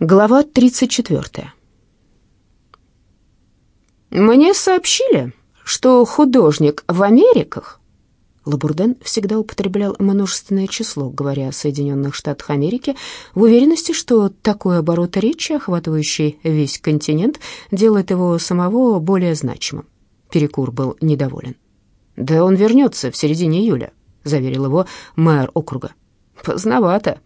Глава 34. Мне сообщили, что художник в Америках Лабурден всегда употреблял множественное число, говоря о Соединенных Штатах Америки, в уверенности, что такой оборот речи, охватывающий весь континент, делает его самого более значимым. Перекур был недоволен. «Да он вернется в середине июля», — заверил его мэр округа. «Поздновато»,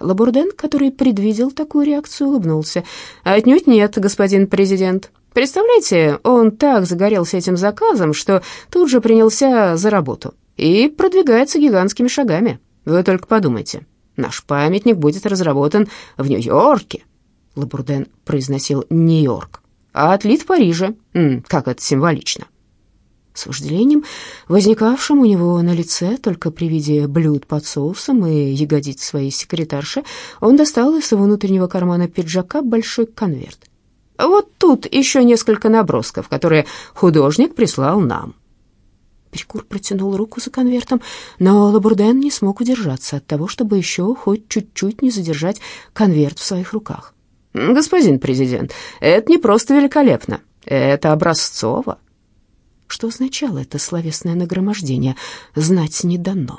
Лабурден, который предвидел такую реакцию, улыбнулся. «Отнюдь нет, господин президент. Представляете, он так загорелся этим заказом, что тут же принялся за работу и продвигается гигантскими шагами. Вы только подумайте, наш памятник будет разработан в Нью-Йорке». Лабурден произносил «Нью-Йорк», а отлит в Париже. Как это символично. С вожделением, возникавшим у него на лице только при виде блюд под соусом и ягодиц своей секретарши, он достал из внутреннего кармана пиджака большой конверт. «Вот тут еще несколько набросков, которые художник прислал нам». Перекур протянул руку за конвертом, но Лабурден не смог удержаться от того, чтобы еще хоть чуть-чуть не задержать конверт в своих руках. «Господин президент, это не просто великолепно, это образцово». Что означало это словесное нагромождение? Знать не дано.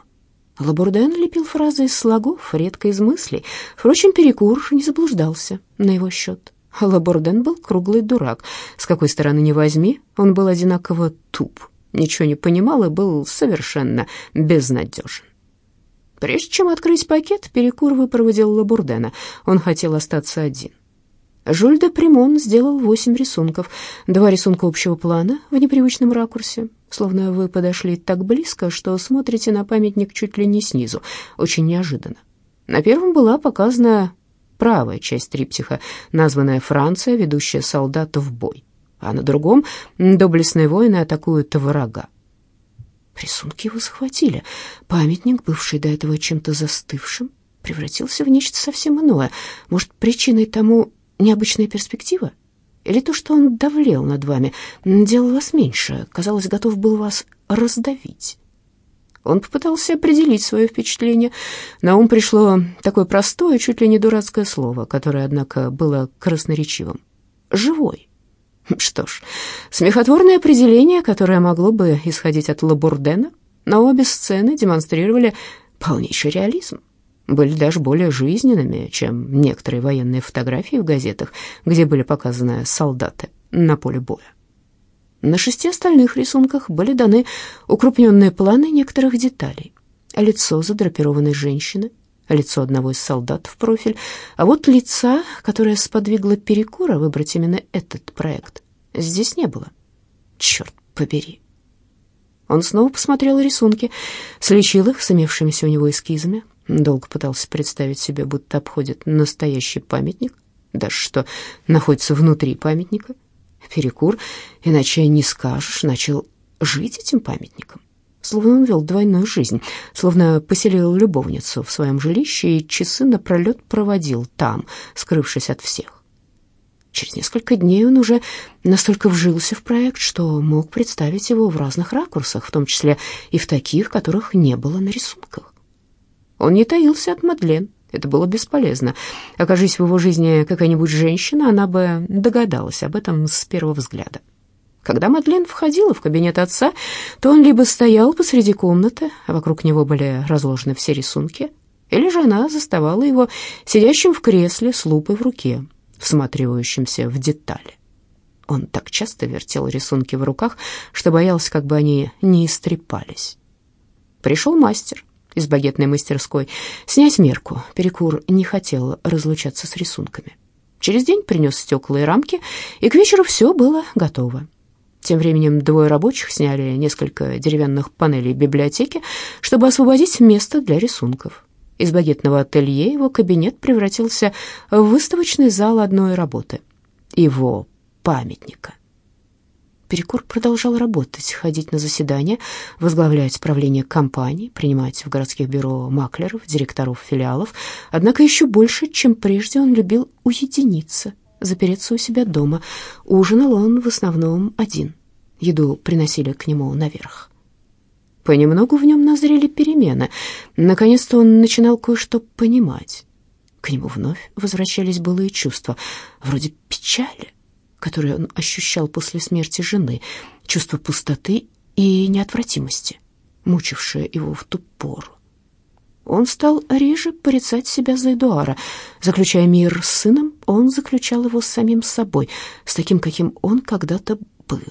Лабурден лепил фразы из слогов, редко из мыслей. Впрочем, Перекур не заблуждался на его счет. Лабурден был круглый дурак. С какой стороны не возьми, он был одинаково туп. Ничего не понимал и был совершенно безнадежен. Прежде чем открыть пакет, Перекур выпроводил Лабурдена. Он хотел остаться один. Жюль де Примон сделал восемь рисунков. Два рисунка общего плана в непривычном ракурсе, словно вы подошли так близко, что смотрите на памятник чуть ли не снизу, очень неожиданно. На первом была показана правая часть триптиха, названная «Франция, ведущая солдата в бой», а на другом доблестные воины атакуют врага. Рисунки его захватили. Памятник, бывший до этого чем-то застывшим, превратился в нечто совсем иное. Может, причиной тому необычная перспектива? Или то, что он давлел над вами, делал вас меньше, казалось, готов был вас раздавить? Он попытался определить свое впечатление. На ум пришло такое простое, чуть ли не дурацкое слово, которое, однако, было красноречивым. «Живой». Что ж, смехотворное определение, которое могло бы исходить от Лабурдена, но обе сцены демонстрировали полнейший реализм были даже более жизненными, чем некоторые военные фотографии в газетах, где были показаны солдаты на поле боя. На шести остальных рисунках были даны укрупненные планы некоторых деталей. Лицо задрапированной женщины, лицо одного из солдат в профиль, а вот лица, которое сподвигло Перекура выбрать именно этот проект, здесь не было. Черт побери. Он снова посмотрел рисунки, слечил их с имевшимися у него эскизами, Долго пытался представить себе, будто обходит настоящий памятник, даже что находится внутри памятника. Перекур, иначе не скажешь, начал жить этим памятником. Словно он вел двойную жизнь, словно поселил любовницу в своем жилище и часы напролет проводил там, скрывшись от всех. Через несколько дней он уже настолько вжился в проект, что мог представить его в разных ракурсах, в том числе и в таких, которых не было на рисунках. Он не таился от Мадлен. Это было бесполезно. Окажись в его жизни какая-нибудь женщина, она бы догадалась об этом с первого взгляда. Когда Мадлен входила в кабинет отца, то он либо стоял посреди комнаты, а вокруг него были разложены все рисунки, или же она заставала его сидящим в кресле с лупой в руке, всматривающимся в детали. Он так часто вертел рисунки в руках, что боялся, как бы они не истрепались. Пришел мастер из багетной мастерской, снять мерку. Перекур не хотел разлучаться с рисунками. Через день принес стекла и рамки, и к вечеру все было готово. Тем временем двое рабочих сняли несколько деревянных панелей библиотеки, чтобы освободить место для рисунков. Из багетного ателье его кабинет превратился в выставочный зал одной работы — его памятника. Перекур продолжал работать, ходить на заседания, возглавлять правление компаний, принимать в городских бюро маклеров, директоров филиалов. Однако еще больше, чем прежде, он любил уединиться, запереться у себя дома. Ужинал он в основном один. Еду приносили к нему наверх. Понемногу в нем назрели перемены. Наконец-то он начинал кое-что понимать. К нему вновь возвращались былые чувства, вроде печали, которые он ощущал после смерти жены, чувство пустоты и неотвратимости, мучившее его в ту пору. Он стал реже порицать себя за Эдуара. Заключая мир с сыном, он заключал его с самим собой, с таким, каким он когда-то был.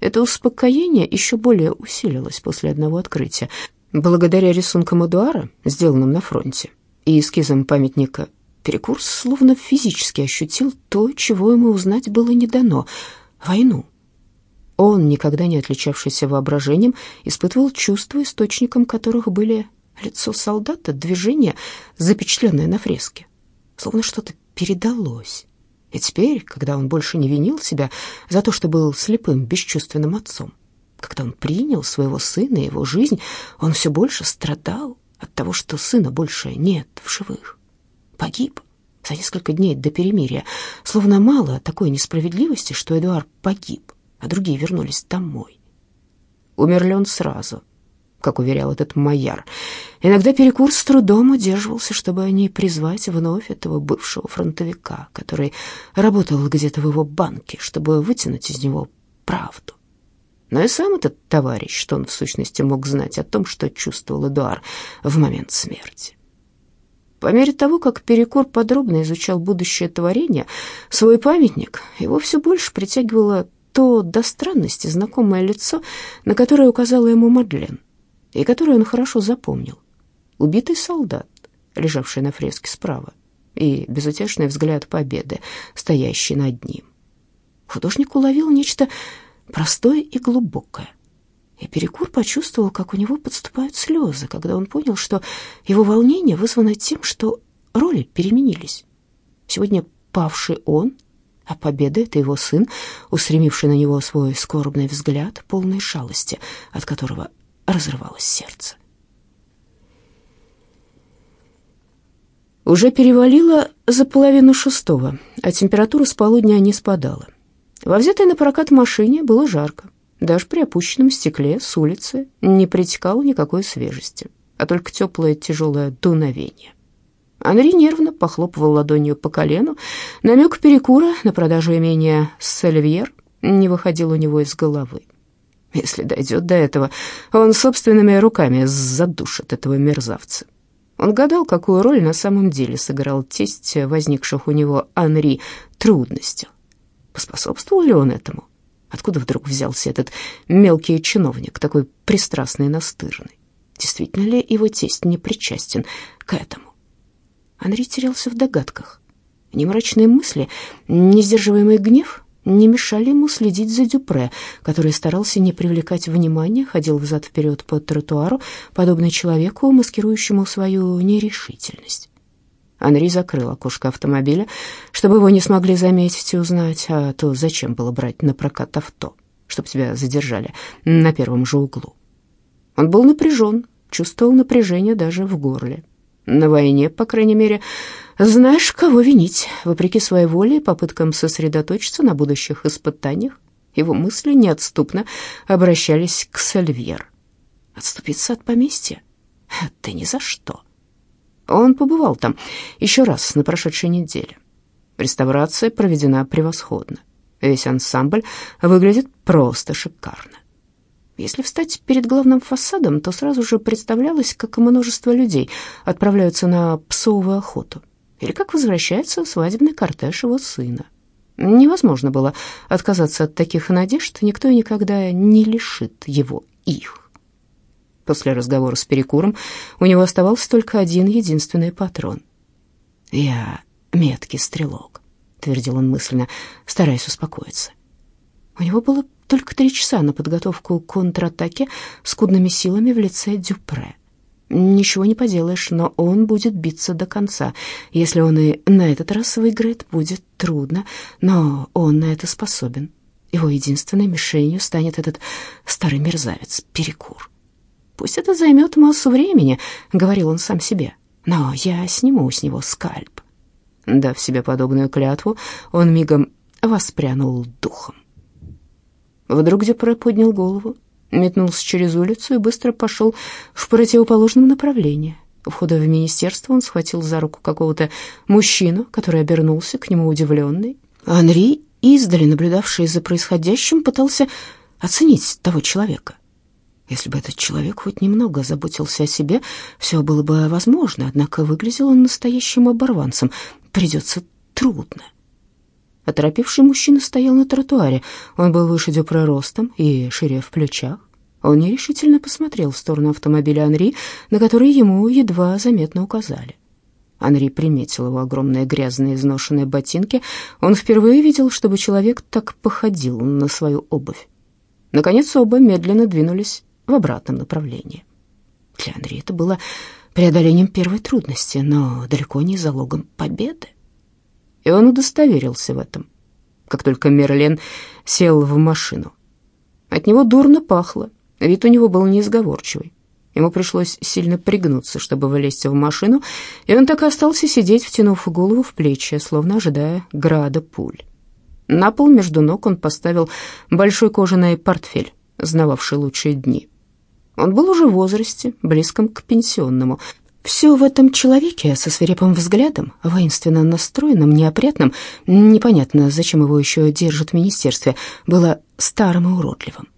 Это успокоение еще более усилилось после одного открытия. Благодаря рисункам Эдуара, сделанным на фронте, и эскизам памятника, Перекурс словно физически ощутил то, чего ему узнать было не дано — войну. Он, никогда не отличавшийся воображением, испытывал чувства, источником которых были лицо солдата, движение, запечатленное на фреске. Словно что-то передалось. И теперь, когда он больше не винил себя за то, что был слепым, бесчувственным отцом, когда он принял своего сына и его жизнь, он все больше страдал от того, что сына больше нет в живых. Погиб за несколько дней до перемирия. Словно мало такой несправедливости, что Эдуард погиб, а другие вернулись домой. Умер ли он сразу, как уверял этот майяр. Иногда перекур с трудом удерживался, чтобы не призвать вновь этого бывшего фронтовика, который работал где-то в его банке, чтобы вытянуть из него правду. Но и сам этот товарищ, что он в сущности мог знать о том, что чувствовал Эдуар в момент смерти. По мере того, как Перекур подробно изучал будущее творение, свой памятник, его все больше притягивало то до странности знакомое лицо, на которое указала ему Мадлен и которую он хорошо запомнил. Убитый солдат, лежавший на фреске справа, и безутешный взгляд победы, стоящий над ним. Художник уловил нечто простое и глубокое. И Перекур почувствовал, как у него подступают слезы, когда он понял, что его волнение вызвано тем, что роли переменились. Сегодня павший он, а победа — это его сын, устремивший на него свой скорбный взгляд, полный шалости, от которого разрывалось сердце. Уже перевалило за половину шестого, а температура с полудня не спадала. Во взятой на прокат машине было жарко. Даже при опущенном стекле с улицы не притекало никакой свежести, а только теплое тяжелое дуновение. Анри нервно похлопывал ладонью по колену. Намек перекура на продажу имения Сальвьер не выходил у него из головы. Если дойдет до этого, он собственными руками задушит этого мерзавца. Он гадал, какую роль на самом деле сыграл тесть возникших у него Анри трудностей. Поспособствовал ли он этому? Откуда вдруг взялся этот мелкий чиновник, такой пристрастный и настырный? Действительно ли его тесть не причастен к этому? Анри терялся в догадках. Ни мрачные мысли, ни сдерживаемый гнев не мешали ему следить за Дюпре, который старался не привлекать внимания, ходил взад-вперед по тротуару, подобно человеку, маскирующему свою нерешительность. Анри закрыл окошко автомобиля, чтобы его не смогли заметить и узнать, а то зачем было брать на прокат авто, чтобы тебя задержали на первом же углу. Он был напряжен, чувствовал напряжение даже в горле. На войне, по крайней мере, знаешь, кого винить. Вопреки своей воле и попыткам сосредоточиться на будущих испытаниях, его мысли неотступно обращались к Сальвьер. Отступиться от поместья? Да ни за что. Он побывал там еще раз на прошедшей неделе. Реставрация проведена превосходно. Весь ансамбль выглядит просто шикарно. Если встать перед главным фасадом, то сразу же представлялось, как множество людей отправляются на псовую охоту или как возвращается свадебный кортеж его сына. Невозможно было отказаться от таких надежд, никто никогда не лишит его их. После разговора с Перекуром у него оставался только один единственный патрон. «Я меткий стрелок», — твердил он мысленно, стараясь успокоиться. У него было только три часа на подготовку к контратаке скудными силами в лице Дюпре. Ничего не поделаешь, но он будет биться до конца. Если он и на этот раз выиграет, будет трудно, но он на это способен. Его единственной мишенью станет этот старый мерзавец, Перекур. «Пусть это займет массу времени», — говорил он сам себе, — «но я сниму с него скальп». Дав себе подобную клятву, он мигом воспрянул духом. Вдруг Дюпре поднял голову, метнулся через улицу и быстро пошел в противоположном направлении. У входа в министерство он схватил за руку какого-то мужчину, который обернулся к нему удивленный. Анри, издали наблюдавший за происходящим, пытался оценить того человека. Если бы этот человек хоть немного заботился о себе, все было бы возможно, однако выглядел он настоящим оборванцем. Придется трудно. Оторопевший мужчина стоял на тротуаре. Он был выше Дюпре ростом и шире в плечах. Он нерешительно посмотрел в сторону автомобиля Анри, на который ему едва заметно указали. Анри приметил его огромные грязные изношенные ботинки. Он впервые видел, чтобы человек так походил на свою обувь. Наконец оба медленно двинулись в обратном направлении. Для Анри это было преодолением первой трудности, но далеко не залогом победы. И он удостоверился в этом, как только Мерлен сел в машину. От него дурно пахло, вид у него был неизговорчивый. Ему пришлось сильно пригнуться, чтобы вылезть в машину, и он так и остался сидеть, втянув голову в плечи, словно ожидая града пуль. На пол между ног он поставил большой кожаный портфель, знававший лучшие дни. Он был уже в возрасте, близком к пенсионному. Все в этом человеке со свирепым взглядом, воинственно настроенным, неопрятным, непонятно, зачем его еще держат в министерстве, было старым и уродливым.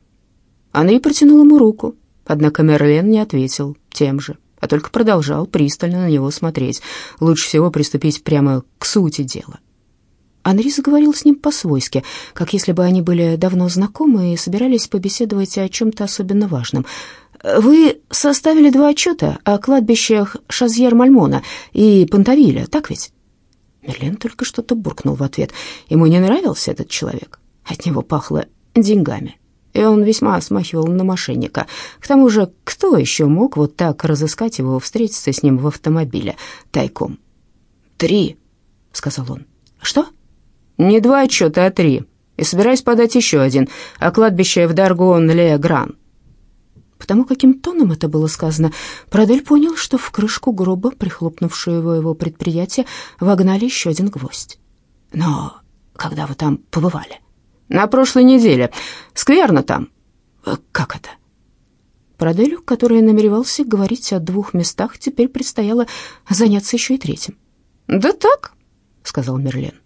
Анри протянул ему руку, Однако Мерлен не ответил тем же, а только продолжал пристально на него смотреть. Лучше всего приступить прямо к сути дела. Анри заговорил с ним по-свойски, как если бы они были давно знакомы и собирались побеседовать о чем-то особенно важном. «Вы составили два отчета о кладбищах Шазьер-Мальмона и Пантавиля, так ведь?» Мерлен только что-то буркнул в ответ. Ему не нравился этот человек. От него пахло деньгами и он весьма смахивал на мошенника. К тому же, кто еще мог вот так разыскать его, встретиться с ним в автомобиле тайком? «Три», — сказал он. «Что?» «Не два отчета, а три. И собираюсь подать еще один, о кладбище в Даргон-Ле-Гран». Потому каким тоном это было сказано, Продель понял, что в крышку гроба, прихлопнувшего его предприятие, вогнали еще один гвоздь. «Но когда вы там побывали?» На прошлой неделе. Скверно там. Э, как это? Проделю, который намеревался говорить о двух местах, теперь предстояло заняться еще и третьим. «Да так», — сказал Мерлен.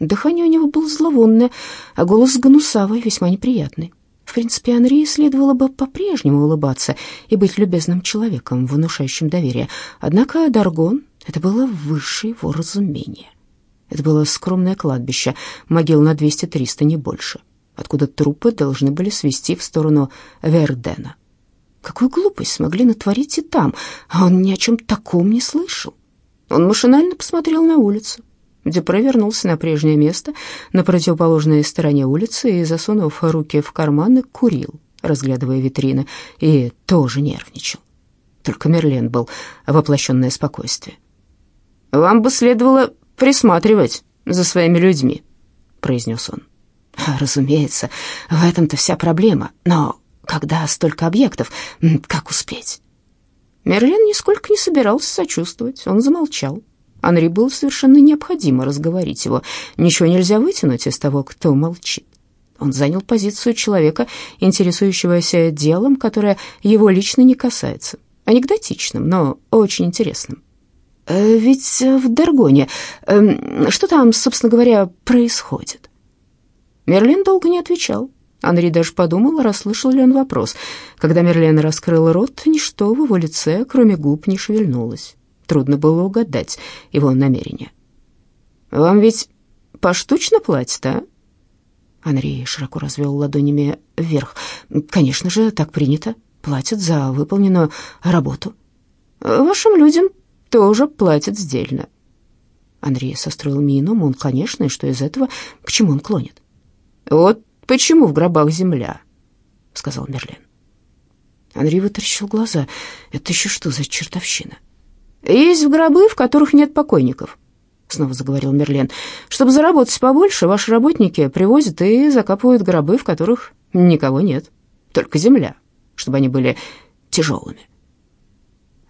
Дыхание у него было зловонное, а голос гнусавый, весьма неприятный. В принципе, Анри следовало бы по-прежнему улыбаться и быть любезным человеком, внушающим доверие. Однако Даргон — это было высшее его разумение. Это было скромное кладбище, могил на 200-300, не больше, откуда трупы должны были свести в сторону Вердена. Какую глупость смогли натворить и там, а он ни о чем таком не слышал. Он машинально посмотрел на улицу. Дюпре вернулся на прежнее место, на противоположной стороне улицы, и, засунув руки в карманы, курил, разглядывая витрины, и тоже нервничал. Только Мерлен был воплощенное спокойствие. «Вам бы следовало присматривать за своими людьми», — произнес он. «Разумеется, в этом-то вся проблема. Но когда столько объектов, как успеть?» Мерлин нисколько не собирался сочувствовать. Он замолчал. Анри было совершенно необходимо разговорить его. Ничего нельзя вытянуть из того, кто молчит. Он занял позицию человека, интересующегося делом, которое его лично не касается. Анекдотичным, но очень интересным. Э, ведь в Даргоне эм, что там, собственно говоря, происходит?» Мерлин долго не отвечал. Анри даже подумал, расслышал ли он вопрос. Когда Мерлен раскрыл рот, ничто в его лице, кроме губ, не шевельнулось. Трудно было угадать его намерение. «Вам ведь поштучно платят, а?» Анри широко развел ладонями вверх. «Конечно же, так принято. Платят за выполненную работу. Вашим людям тоже платят сдельно. Андрей состроил мину, мол, конечно, и что из этого, к чему он клонит. «Вот почему в гробах земля», — сказал Мерлин. Андрей вытаращил глаза. «Это еще что за чертовщина?» «Есть гробы, в которых нет покойников», — снова заговорил Мерлен. «Чтобы заработать побольше, ваши работники привозят и закапывают гробы, в которых никого нет, только земля, чтобы они были тяжелыми».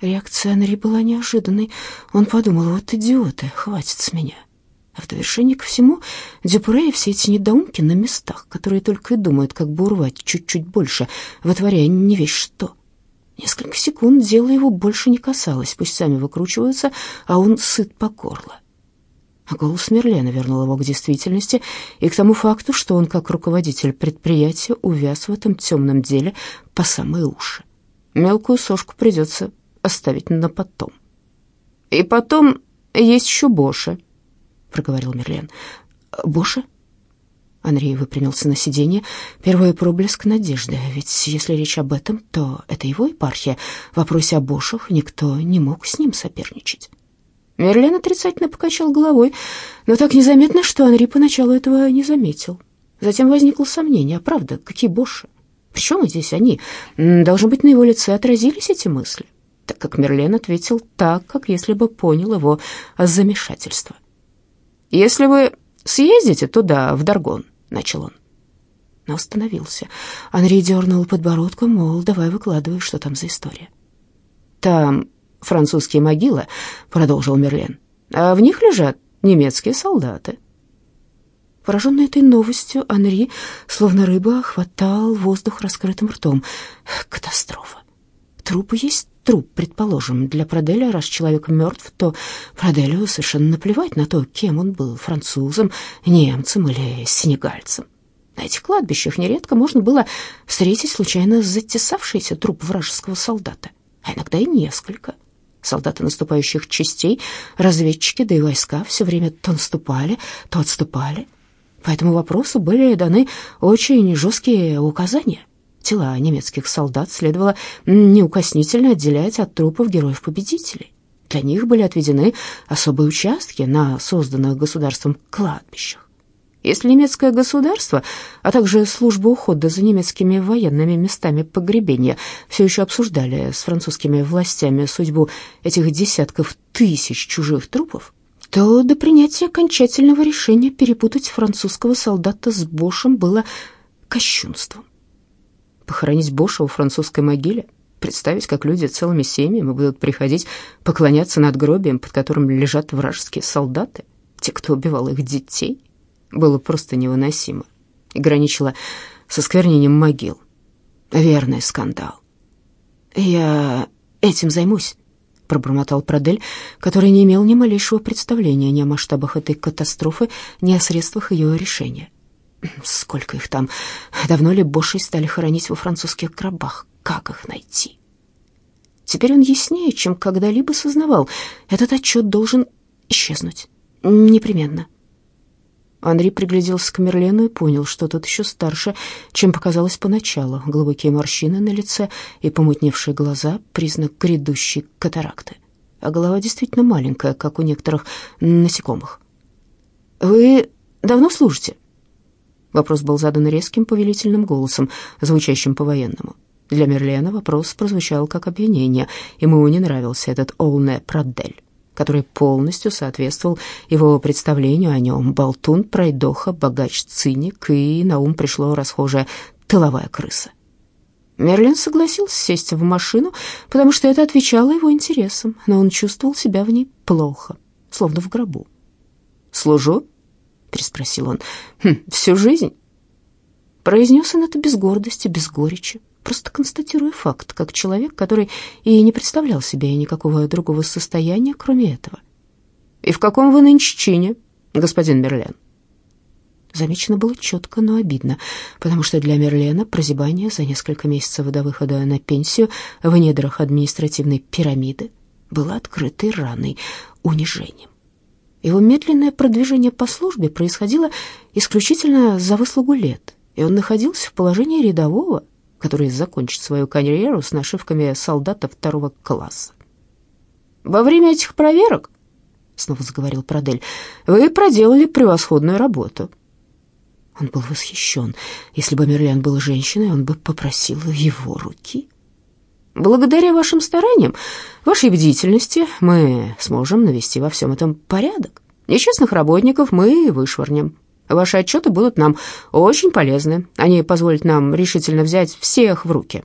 Реакция Анри была неожиданной. Он подумал, вот идиоты, хватит с меня. А в довершение ко всему, Дюпре и все эти недоумки на местах, которые только и думают, как бы урвать чуть-чуть больше, вытворяя не весь что. Несколько секунд дело его больше не касалось, пусть сами выкручиваются, а он сыт по горло. А голос Мерлена вернул его к действительности и к тому факту, что он, как руководитель предприятия, увяз в этом темном деле по самые уши. Мелкую сошку придется оставить на потом. «И потом есть еще Боша», — проговорил Мерлен. «Боша?» Андрей выпрямился на сиденье. Первый проблеск надежды. Ведь если речь об этом, то это его епархия. В вопросе о Бошах никто не мог с ним соперничать. Мерлен отрицательно покачал головой, но так незаметно, что Анри поначалу этого не заметил. Затем возникло сомнение, а правда, какие Боши? Причем здесь они? Должно быть, на его лице отразились эти мысли, так как Мерлен ответил так, как если бы понял его замешательство. «Если вы съездите туда, в Даргон», — начал он. Но остановился. Анри дернул подбородком, мол, давай выкладывай, что там за история. «Там французские могилы», — продолжил Мерлен, «а в них лежат немецкие солдаты». Пораженный этой новостью, Анри, словно рыба, хватал воздух раскрытым ртом. Катастрофа. Труп есть труп, предположим. Для Проделя, раз человек мертв, то Проделю совершенно наплевать на то, кем он был, французом, немцем или сенегальцем. На этих кладбищах нередко можно было встретить случайно затесавшийся труп вражеского солдата, а иногда и несколько. Солдаты наступающих частей, разведчики, да и войска все время то наступали, то отступали. По этому вопросу были даны очень жесткие указания. Тела немецких солдат следовало неукоснительно отделять от трупов героев-победителей. Для них были отведены особые участки на созданных государством кладбищах. Если немецкое государство, а также служба ухода за немецкими военными местами погребения все еще обсуждали с французскими властями судьбу этих десятков тысяч чужих трупов, то до принятия окончательного решения перепутать французского солдата с Бошем было кощунством. Похоронить Боша у французской могиле, представить, как люди целыми семьями будут приходить поклоняться над гробием, под которым лежат вражеские солдаты, те, кто убивал их детей, было просто невыносимо и граничило со сквернением могил. Верный скандал. «Я этим займусь», — пробормотал Продель, который не имел ни малейшего представления ни о масштабах этой катастрофы, ни о средствах ее решения. Сколько их там? Давно ли Боши стали хоронить во французских гробах? Как их найти? Теперь он яснее, чем когда-либо сознавал. Этот отчет должен исчезнуть. Непременно. Андрей пригляделся к Мерлену и понял, что тот еще старше, чем показалось поначалу. Глубокие морщины на лице и помутневшие глаза — признак грядущей катаракты. А голова действительно маленькая, как у некоторых насекомых. «Вы давно служите?» Вопрос был задан резким повелительным голосом, звучащим по-военному. Для Мерлена вопрос прозвучал как обвинение. Ему не нравился этот Олне Прадель который полностью соответствовал его представлению о нем. Болтун, пройдоха, богач, циник, и на ум пришло расхожая тыловая крыса. Мерлин согласился сесть в машину, потому что это отвечало его интересам, но он чувствовал себя в ней плохо, словно в гробу. «Служу?» — переспросил он. «Хм, «Всю жизнь?» Произнес он это без гордости, без горечи, просто констатируя факт, как человек, который и не представлял себе никакого другого состояния, кроме этого. «И в каком вы нынче чине, господин Мерлен?» Замечено было четко, но обидно, потому что для Мерлена прозябание за несколько месяцев до выхода на пенсию в недрах административной пирамиды было открытой раной, унижением. Его медленное продвижение по службе происходило исключительно за выслугу лет, и он находился в положении рядового, который закончит свою карьеру с нашивками солдата второго класса. «Во время этих проверок, — снова заговорил Продель, — вы проделали превосходную работу». Он был восхищен. Если бы Мерлен был женщиной, он бы попросил его руки. Благодаря вашим стараниям, вашей бдительности, мы сможем навести во всем этом порядок. Нечестных работников мы вышвырнем. Ваши отчеты будут нам очень полезны. Они позволят нам решительно взять всех в руки».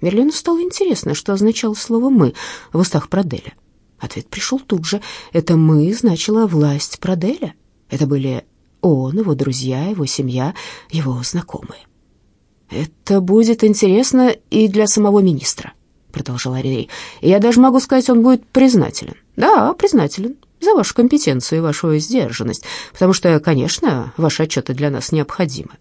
Мерлину стало интересно, что означало слово «мы» в устах Проделя. Ответ пришел тут же. Это «мы» значило власть Проделя. Это были он, его друзья, его семья, его знакомые. «Это будет интересно и для самого министра», продолжал Ариней. «Я даже могу сказать, он будет признателен. Да, признателен за вашу компетенцию и вашу сдержанность, потому что, конечно, ваши отчеты для нас необходимы.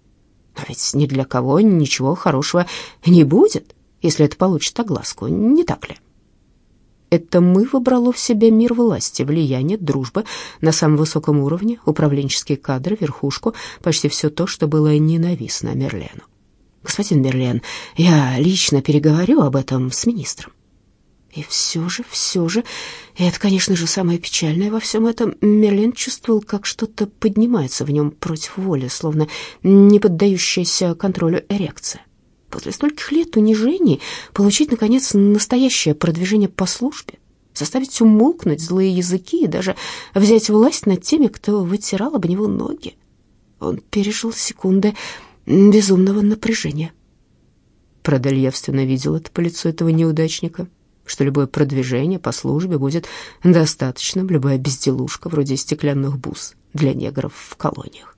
Но ведь ни для кого ничего хорошего не будет, если это получит огласку, не так ли?» Это мы выбрало в себе мир власти, влияние, дружбы на самом высоком уровне, управленческие кадры, верхушку, почти все то, что было ненавистно Мерлену. Господин Мерлен, я лично переговорю об этом с министром. И все же, все же, и это, конечно же, самое печальное во всем этом, Мерлен чувствовал, как что-то поднимается в нем против воли, словно не поддающаяся контролю эрекция. После стольких лет унижений получить, наконец, настоящее продвижение по службе, заставить умолкнуть злые языки и даже взять власть над теми, кто вытирал об него ноги. Он пережил секунды безумного напряжения. Продаль явственно видел это по лицу этого неудачника, что любое продвижение по службе будет достаточным, любая безделушка вроде стеклянных бус для негров в колониях.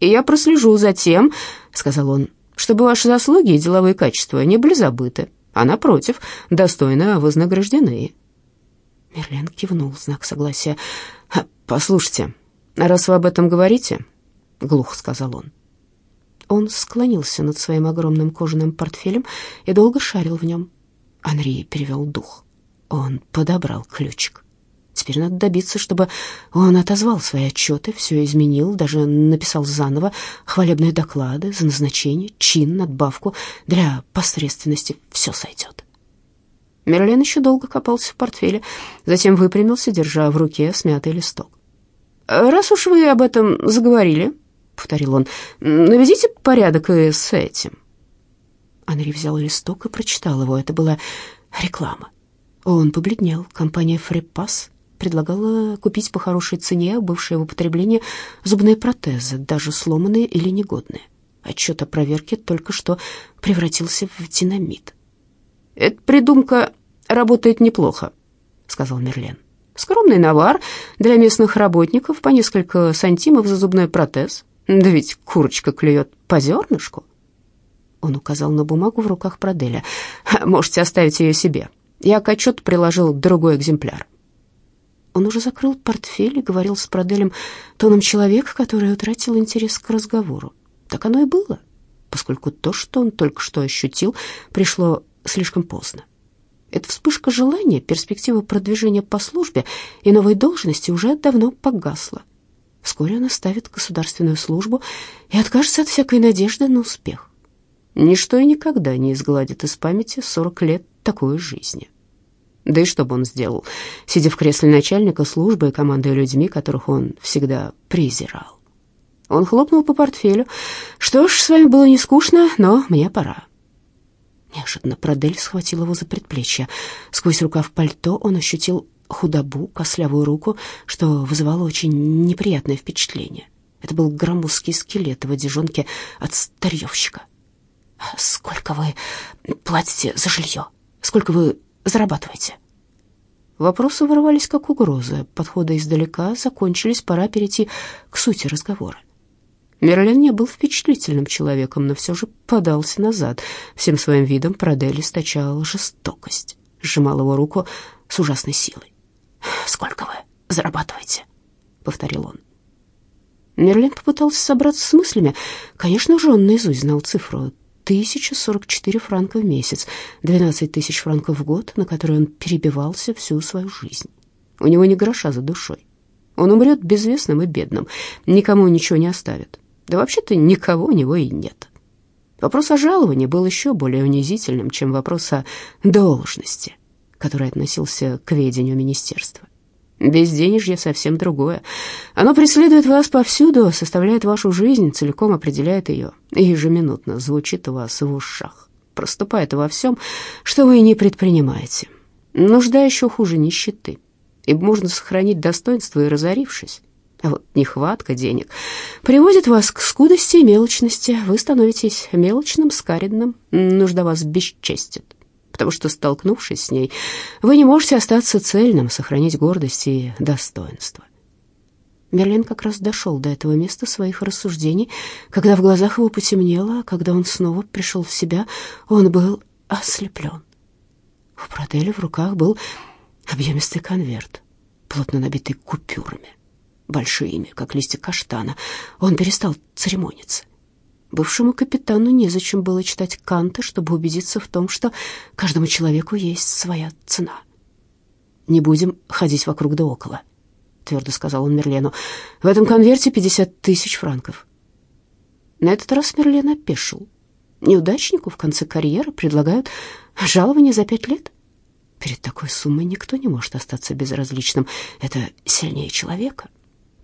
«И я прослежу за тем», — сказал он, — «чтобы ваши заслуги и деловые качества не были забыты, а, напротив, достойно вознаграждены». Мерлен кивнул знак согласия. «Послушайте, раз вы об этом говорите», — глухо сказал он, — он склонился над своим огромным кожаным портфелем и долго шарил в нем. Анри перевел дух. Он подобрал ключик. Теперь надо добиться, чтобы он отозвал свои отчеты, все изменил, даже написал заново хвалебные доклады за назначение, чин, надбавку. Для посредственности все сойдет. Мерлен еще долго копался в портфеле, затем выпрямился, держа в руке смятый листок. «Раз уж вы об этом заговорили, — повторил он. «Наведите порядок и с этим». Анри взял листок и прочитал его. Это была реклама. Он побледнел. Компания «Фрепас» предлагала купить по хорошей цене бывшие в употреблении зубные протезы, даже сломанные или негодные. Отчет о проверке только что превратился в динамит. «Эта придумка работает неплохо», — сказал Мерлен. «Скромный навар для местных работников по несколько сантимов за зубной протез. Да ведь курочка клюет по зернышку. Он указал на бумагу в руках Проделя. Можете оставить ее себе. Я к отчету приложил другой экземпляр. Он уже закрыл портфель и говорил с Проделем тоном человека, который утратил интерес к разговору. Так оно и было, поскольку то, что он только что ощутил, пришло слишком поздно. Эта вспышка желания, перспектива продвижения по службе и новой должности уже давно погасла. Вскоре он оставит государственную службу и откажется от всякой надежды на успех. Ничто и никогда не изгладит из памяти сорок лет такой жизни. Да и что бы он сделал, сидя в кресле начальника службы и командуя людьми, которых он всегда презирал? Он хлопнул по портфелю. «Что ж, с вами было не скучно, но мне пора». Неожиданно Продель схватил его за предплечье. Сквозь рукав пальто он ощутил худобу, кослявую руку, что вызывало очень неприятное впечатление. Это был громоздкий скелет в одежонке от старьевщика. «Сколько вы платите за жилье? Сколько вы зарабатываете?» Вопросы вырывались как угрозы. Подходы издалека закончились, пора перейти к сути разговора. Мерлин не был впечатлительным человеком, но все же подался назад. Всем своим видом Продель источал жестокость. Сжимал его руку с ужасной силой. «Сколько вы зарабатываете?» — повторил он. Мерлин попытался собраться с мыслями. Конечно же, он наизусть знал цифру. 1044 франка в месяц, 12 тысяч франков в год, на которые он перебивался всю свою жизнь. У него ни гроша за душой. Он умрет безвестным и бедным, никому ничего не оставит. Да вообще-то никого у него и нет. Вопрос о жаловании был еще более унизительным, чем вопрос о должности который относился к ведению министерства. Безденежье совсем другое. Оно преследует вас повсюду, составляет вашу жизнь, целиком определяет ее, и ежеминутно звучит у вас в ушах, проступает во всем, что вы не предпринимаете. Нужда еще хуже нищеты, ибо можно сохранить достоинство и разорившись. А вот нехватка денег приводит вас к скудости и мелочности. Вы становитесь мелочным, скаридным, нужда вас бесчестит потому что, столкнувшись с ней, вы не можете остаться цельным, сохранить гордость и достоинство. Мерлин как раз дошел до этого места своих рассуждений, когда в глазах его потемнело, а когда он снова пришел в себя, он был ослеплен. У Проделя в руках был объемистый конверт, плотно набитый купюрами, большими, как листья каштана. Он перестал церемониться. Бывшему капитану незачем было читать Канта, чтобы убедиться в том, что каждому человеку есть своя цена. «Не будем ходить вокруг да около», — твердо сказал он Мерлену. «В этом конверте пятьдесят тысяч франков». На этот раз Мерлен опешил. Неудачнику в конце карьеры предлагают жалование за пять лет. Перед такой суммой никто не может остаться безразличным. Это сильнее человека.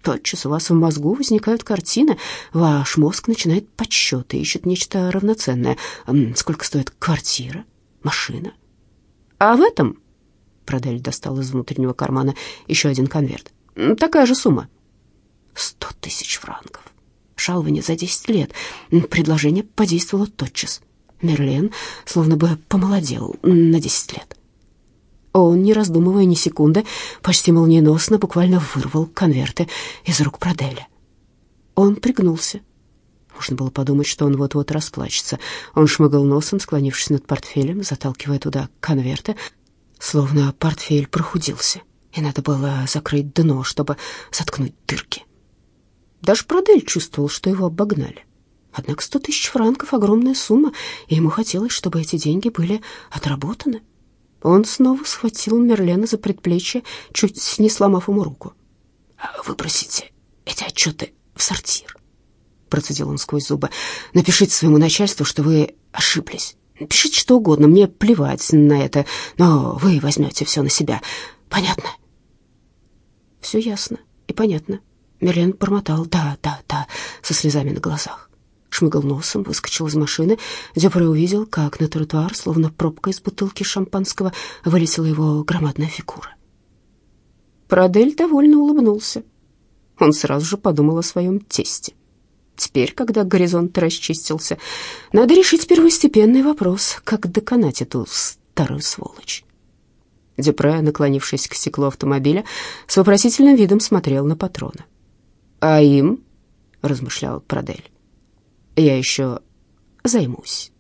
Тотчас у вас в мозгу возникают картины, ваш мозг начинает подсчеты, ищет нечто равноценное. Сколько стоит квартира, машина? А в этом Продель достал из внутреннего кармана еще один конверт. Такая же сумма. Сто тысяч франков. Жалование за десять лет. Предложение подействовало тотчас. Мерлен словно бы помолодел на десять лет. Он, не раздумывая ни секунды, почти молниеносно буквально вырвал конверты из рук Проделя. Он пригнулся. Можно было подумать, что он вот-вот расплачется. Он шмыгал носом, склонившись над портфелем, заталкивая туда конверты, словно портфель прохудился, и надо было закрыть дно, чтобы заткнуть дырки. Даже Продель чувствовал, что его обогнали. Однако сто тысяч франков — огромная сумма, и ему хотелось, чтобы эти деньги были отработаны. Он снова схватил Мерлена за предплечье, чуть не сломав ему руку. «Выбросите эти отчеты в сортир», — процедил он сквозь зубы. «Напишите своему начальству, что вы ошиблись. Пишите что угодно, мне плевать на это, но вы возьмете все на себя. Понятно?» «Все ясно и понятно». Мерлен бормотал «да, да, да» со слезами на глазах. Шмыгал носом, выскочил из машины. Дюпре увидел, как на тротуар, словно пробка из бутылки шампанского, вылетела его громадная фигура. Продель довольно улыбнулся. Он сразу же подумал о своем тесте. Теперь, когда горизонт расчистился, надо решить первостепенный вопрос, как доконать эту старую сволочь. Дюпре, наклонившись к стеклу автомобиля, с вопросительным видом смотрел на патрона. «А им?» — размышлял Продель. «Я еще займусь».